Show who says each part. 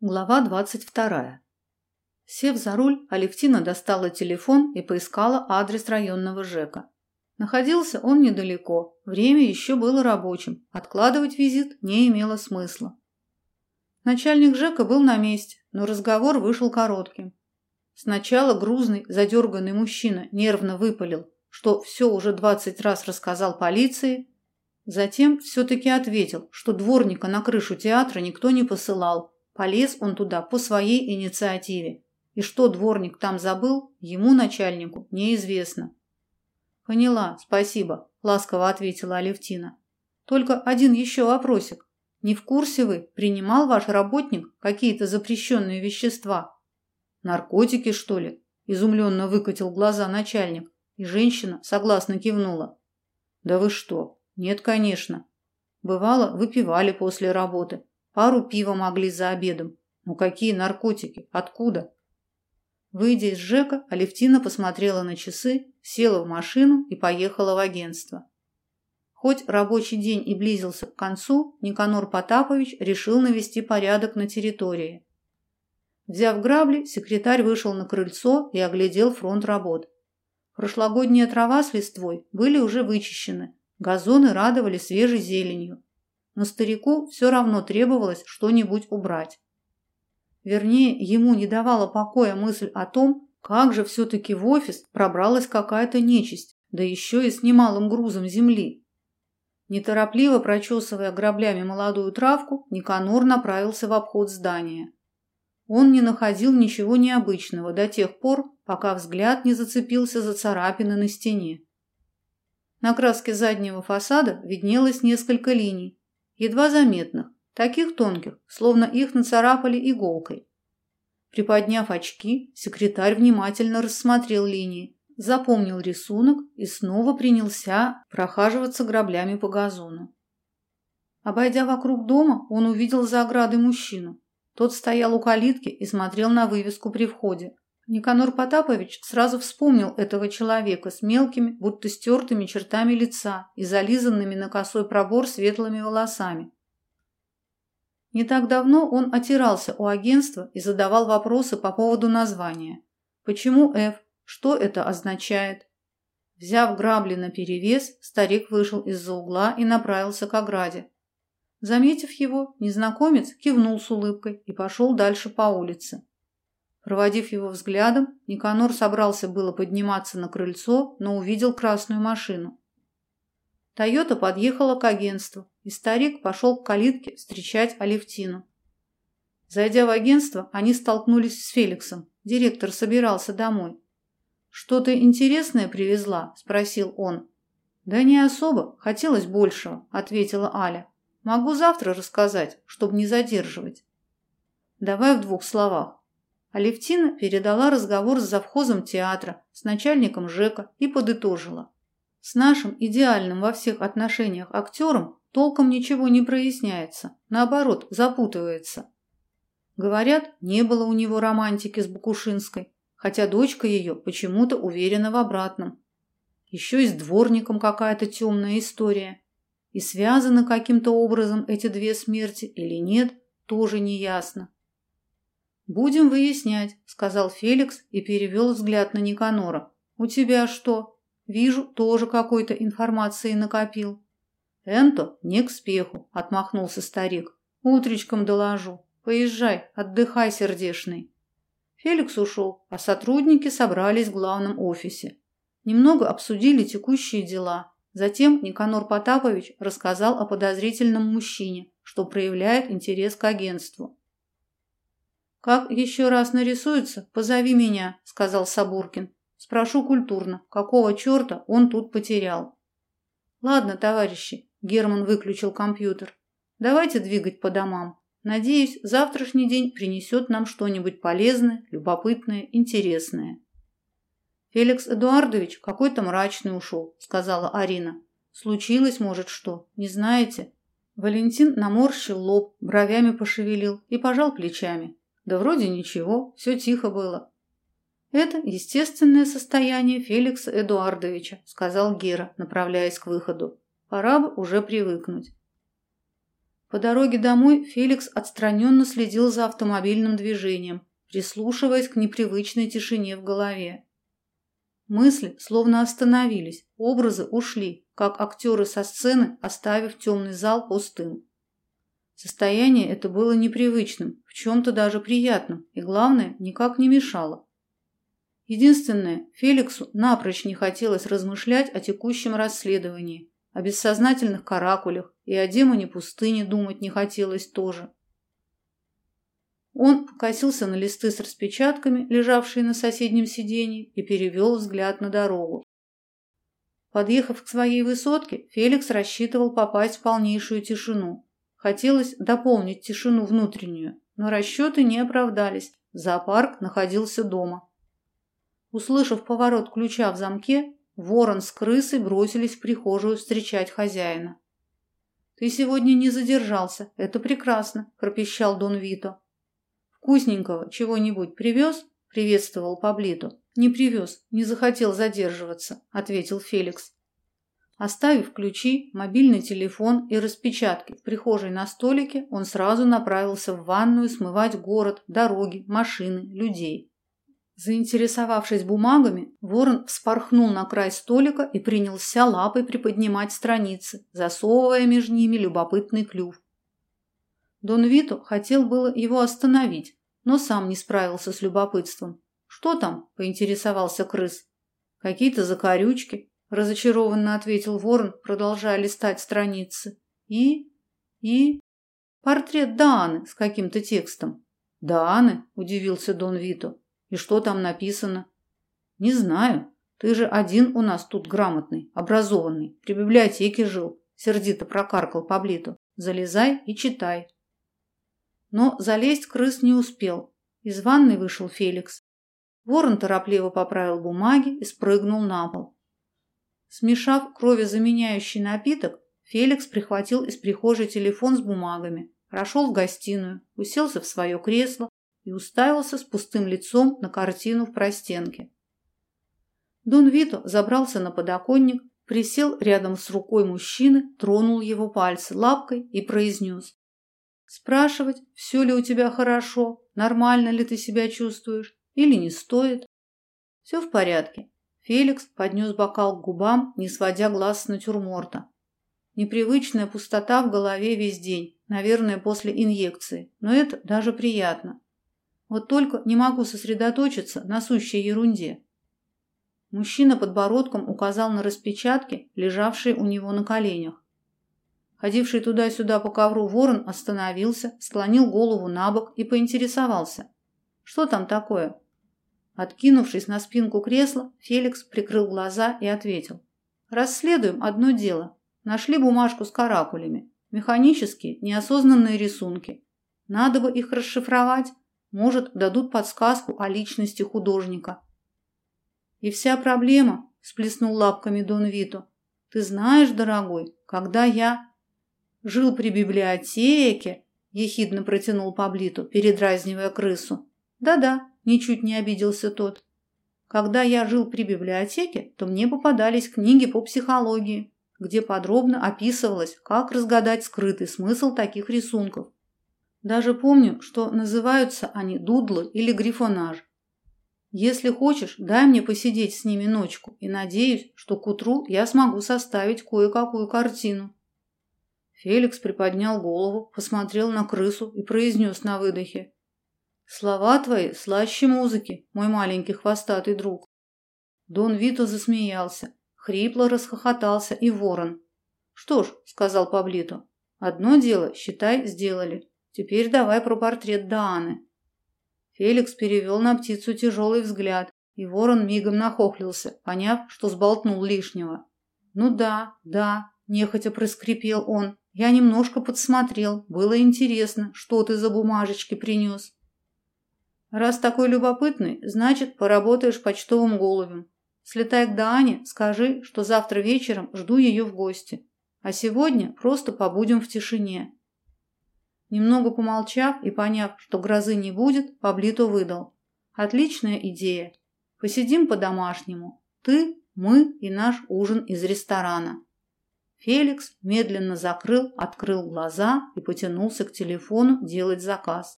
Speaker 1: Глава двадцать вторая. Сев за руль, Алевтина достала телефон и поискала адрес районного ЖЭКа. Находился он недалеко, время еще было рабочим, откладывать визит не имело смысла. Начальник ЖЭКа был на месте, но разговор вышел коротким. Сначала грузный, задерганный мужчина нервно выпалил, что все уже двадцать раз рассказал полиции, затем все-таки ответил, что дворника на крышу театра никто не посылал, Полез он туда по своей инициативе. И что дворник там забыл, ему, начальнику, неизвестно. «Поняла, спасибо», – ласково ответила Алевтина. «Только один еще вопросик. Не в курсе вы, принимал ваш работник какие-то запрещенные вещества?» «Наркотики, что ли?» – изумленно выкатил глаза начальник, и женщина согласно кивнула. «Да вы что? Нет, конечно. Бывало, выпивали после работы, Пару пива могли за обедом. Ну какие наркотики? Откуда? Выйдя из ЖЭКа, Алевтина посмотрела на часы, села в машину и поехала в агентство. Хоть рабочий день и близился к концу, Никанор Потапович решил навести порядок на территории. Взяв грабли, секретарь вышел на крыльцо и оглядел фронт работ. Прошлогодняя трава с листвой были уже вычищены, газоны радовали свежей зеленью но старику все равно требовалось что-нибудь убрать. Вернее, ему не давала покоя мысль о том, как же все-таки в офис пробралась какая-то нечисть, да еще и с немалым грузом земли. Неторопливо прочесывая граблями молодую травку, Никанор направился в обход здания. Он не находил ничего необычного до тех пор, пока взгляд не зацепился за царапины на стене. На краске заднего фасада виднелось несколько линий, едва заметных, таких тонких, словно их нацарапали иголкой. Приподняв очки, секретарь внимательно рассмотрел линии, запомнил рисунок и снова принялся прохаживаться граблями по газону. Обойдя вокруг дома, он увидел за оградой мужчину. Тот стоял у калитки и смотрел на вывеску при входе. Никанор Потапович сразу вспомнил этого человека с мелкими, будто стертыми чертами лица и зализанными на косой пробор светлыми волосами. Не так давно он отирался у агентства и задавал вопросы по поводу названия. Почему F? Что это означает? Взяв грабли на перевес, старик вышел из-за угла и направился к ограде. Заметив его, незнакомец кивнул с улыбкой и пошел дальше по улице. Проводив его взглядом, Никанор собрался было подниматься на крыльцо, но увидел красную машину. Тойота подъехала к агентству, и старик пошел к калитке встречать Алевтину. Зайдя в агентство, они столкнулись с Феликсом. Директор собирался домой. «Что-то интересное привезла?» – спросил он. «Да не особо, хотелось большего», – ответила Аля. «Могу завтра рассказать, чтобы не задерживать». «Давай в двух словах. Алевтина передала разговор с завхозом театра, с начальником ЖЭКа и подытожила. С нашим идеальным во всех отношениях актером толком ничего не проясняется, наоборот, запутывается. Говорят, не было у него романтики с Букушинской, хотя дочка ее почему-то уверена в обратном. Еще и с дворником какая-то темная история. И связаны каким-то образом эти две смерти или нет, тоже не ясно. «Будем выяснять», – сказал Феликс и перевел взгляд на Никанора. «У тебя что? Вижу, тоже какой-то информации накопил». «Энто не к спеху», – отмахнулся старик. «Утречком доложу. Поезжай, отдыхай, сердешный». Феликс ушел, а сотрудники собрались в главном офисе. Немного обсудили текущие дела. Затем Никанор Потапович рассказал о подозрительном мужчине, что проявляет интерес к агентству. «Как еще раз нарисуется, позови меня», — сказал Сабуркин. «Спрошу культурно, какого черта он тут потерял». «Ладно, товарищи», — Герман выключил компьютер. «Давайте двигать по домам. Надеюсь, завтрашний день принесет нам что-нибудь полезное, любопытное, интересное». «Феликс Эдуардович какой-то мрачный ушел», — сказала Арина. «Случилось, может, что? Не знаете?» Валентин наморщил лоб, бровями пошевелил и пожал плечами. Да вроде ничего, все тихо было. Это естественное состояние Феликса Эдуардовича, сказал Гера, направляясь к выходу. Пора бы уже привыкнуть. По дороге домой Феликс отстраненно следил за автомобильным движением, прислушиваясь к непривычной тишине в голове. Мысли словно остановились, образы ушли, как актеры со сцены, оставив темный зал пустым. Состояние это было непривычным, в чем-то даже приятным, и, главное, никак не мешало. Единственное, Феликсу напрочь не хотелось размышлять о текущем расследовании, о бессознательных каракулях и о демоне пустыни думать не хотелось тоже. Он покосился на листы с распечатками, лежавшие на соседнем сиденье, и перевел взгляд на дорогу. Подъехав к своей высотке, Феликс рассчитывал попасть в полнейшую тишину. Хотелось дополнить тишину внутреннюю, но расчеты не оправдались. Зоопарк находился дома. Услышав поворот ключа в замке, ворон с крысой бросились в прихожую встречать хозяина. «Ты сегодня не задержался, это прекрасно», – пропищал Дон Вито. «Вкусненького чего-нибудь привез?» – приветствовал Паблито. «Не привез, не захотел задерживаться», – ответил Феликс. Оставив ключи, мобильный телефон и распечатки в прихожей на столике, он сразу направился в ванную смывать город, дороги, машины, людей. Заинтересовавшись бумагами, ворон вспорхнул на край столика и принялся лапой приподнимать страницы, засовывая между ними любопытный клюв. Дон Вито хотел было его остановить, но сам не справился с любопытством. «Что там?» – поинтересовался крыс. «Какие-то закорючки», разочарованно ответил Ворон, продолжая листать страницы. И и портрет Даны с каким-то текстом. Даны, удивился Дон Вито. И что там написано? Не знаю. Ты же один у нас тут грамотный, образованный, при библиотеке жил, сердито прокаркал Паблито. Залезай и читай. Но залезть крыс не успел. Из ванной вышел Феликс. Ворон торопливо поправил бумаги и спрыгнул на пол. Смешав кровезаменяющий напиток, Феликс прихватил из прихожей телефон с бумагами, прошел в гостиную, уселся в свое кресло и уставился с пустым лицом на картину в простенке. Дон Вито забрался на подоконник, присел рядом с рукой мужчины, тронул его пальцы лапкой и произнес. «Спрашивать, все ли у тебя хорошо, нормально ли ты себя чувствуешь или не стоит?» «Все в порядке. Феликс поднес бокал к губам, не сводя глаз с натюрморта. Непривычная пустота в голове весь день, наверное, после инъекции, но это даже приятно. Вот только не могу сосредоточиться на сущей ерунде. Мужчина подбородком указал на распечатки, лежавшие у него на коленях. Ходивший туда-сюда по ковру ворон остановился, склонил голову на бок и поинтересовался. «Что там такое?» Откинувшись на спинку кресла, Феликс прикрыл глаза и ответил. «Расследуем одно дело. Нашли бумажку с каракулями. Механические, неосознанные рисунки. Надо бы их расшифровать. Может, дадут подсказку о личности художника». «И вся проблема», – сплеснул лапками Дон Вито. «Ты знаешь, дорогой, когда я жил при библиотеке», – ехидно протянул Паблиту, передразнивая крысу. «Да-да, Ничуть не обиделся тот. Когда я жил при библиотеке, то мне попадались книги по психологии, где подробно описывалось, как разгадать скрытый смысл таких рисунков. Даже помню, что называются они дудлы или грифонаж. Если хочешь, дай мне посидеть с ними ночку, и надеюсь, что к утру я смогу составить кое-какую картину. Феликс приподнял голову, посмотрел на крысу и произнес на выдохе. Слова твои слаще музыки, мой маленький хвостатый друг. Дон Вито засмеялся, хрипло расхохотался и ворон. Что ж, сказал Паблито, одно дело, считай, сделали. Теперь давай про портрет Дааны. Феликс перевел на птицу тяжелый взгляд, и ворон мигом нахохлился, поняв, что сболтнул лишнего. Ну да, да, нехотя проскрипел он. Я немножко подсмотрел, было интересно, что ты за бумажечки принес. Раз такой любопытный, значит, поработаешь почтовым голубем. Слетай к Даане, скажи, что завтра вечером жду ее в гости. А сегодня просто побудем в тишине. Немного помолчав и поняв, что грозы не будет, Паблито выдал. Отличная идея. Посидим по-домашнему. Ты, мы и наш ужин из ресторана. Феликс медленно закрыл, открыл глаза и потянулся к телефону делать заказ.